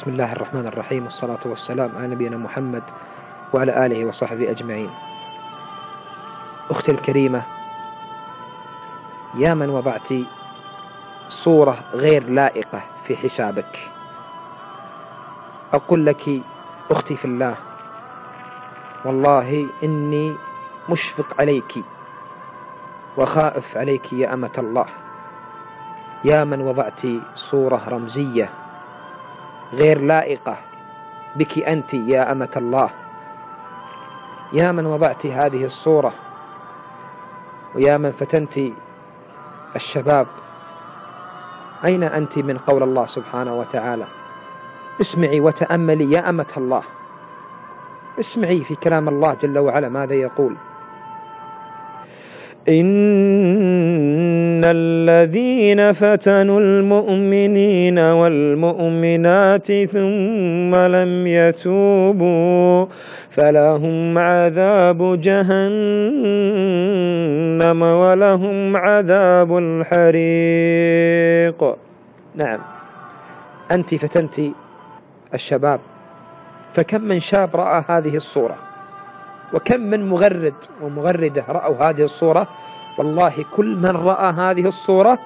بسم الله الرحمن الرحيم والصلاة والسلام على نبينا محمد وعلى آله وصحبه أجمعين. أختي الكريمة يا من وضعت صورة غير لائقة في حسابك. أقول لك أختي في الله والله إني مشفق عليك وخائف عليك يا أمة الله. يا من وضعت صورة رمزية غير لائقة بك أنت يا أمة الله. يا من وضعت هذه الصورة ويا من فتنت الشباب. أين أنت من قول الله سبحانه وتعالى؟ اسمعي وتأملي يا أمة الله. اسمعي في كلام الله جل وعلا ماذا يقول؟ إن الذين فتنوا المؤمنين والمؤمنات ثم لم يتوبوا فلهم عذاب جهنم ولهم عذاب الحريق. نعم. أنت فتنت الشباب. فكم من شاب رأى هذه الصورة؟ وكم من مغرد ومغردة رأوا هذه الصورة؟ والله كل من رأى هذه الصورة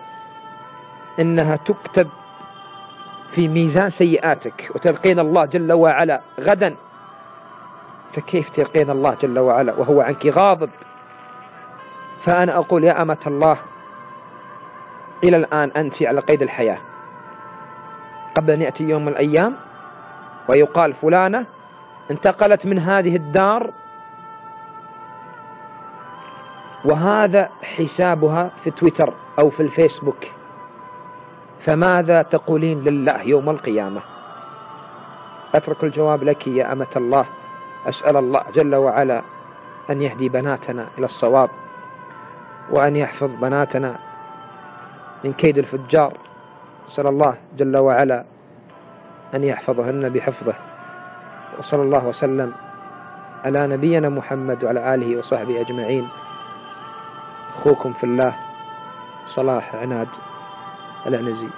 إنها تكتب في ميزان سيئاتك وتلقين الله جل وعلا غدا. فكيف تلقين الله جل وعلا وهو عنك غاضب؟ فأنا أقول يا أمة الله إلى الآن أنت على قيد الحياة. قبل أن يأتي يوم من الأيام ويقال فلانة انتقلت من هذه الدار وهذا حسابها في تويتر أو في الفيسبوك. فماذا تقولين لله يوم القيامة؟ أترك الجواب لك يا أمة الله. أسأل الله جل وعلا أن يهدي بناتنا إلى الصواب وأن يحفظ بناتنا من كيد الفجار. أسأل الله جل وعلا أن يحفظهن بحفظه. وصلى الله وسلم على نبينا محمد وعلى آله وصحبه أجمعين. أخوكم في الله. صلاح عناد العنزي.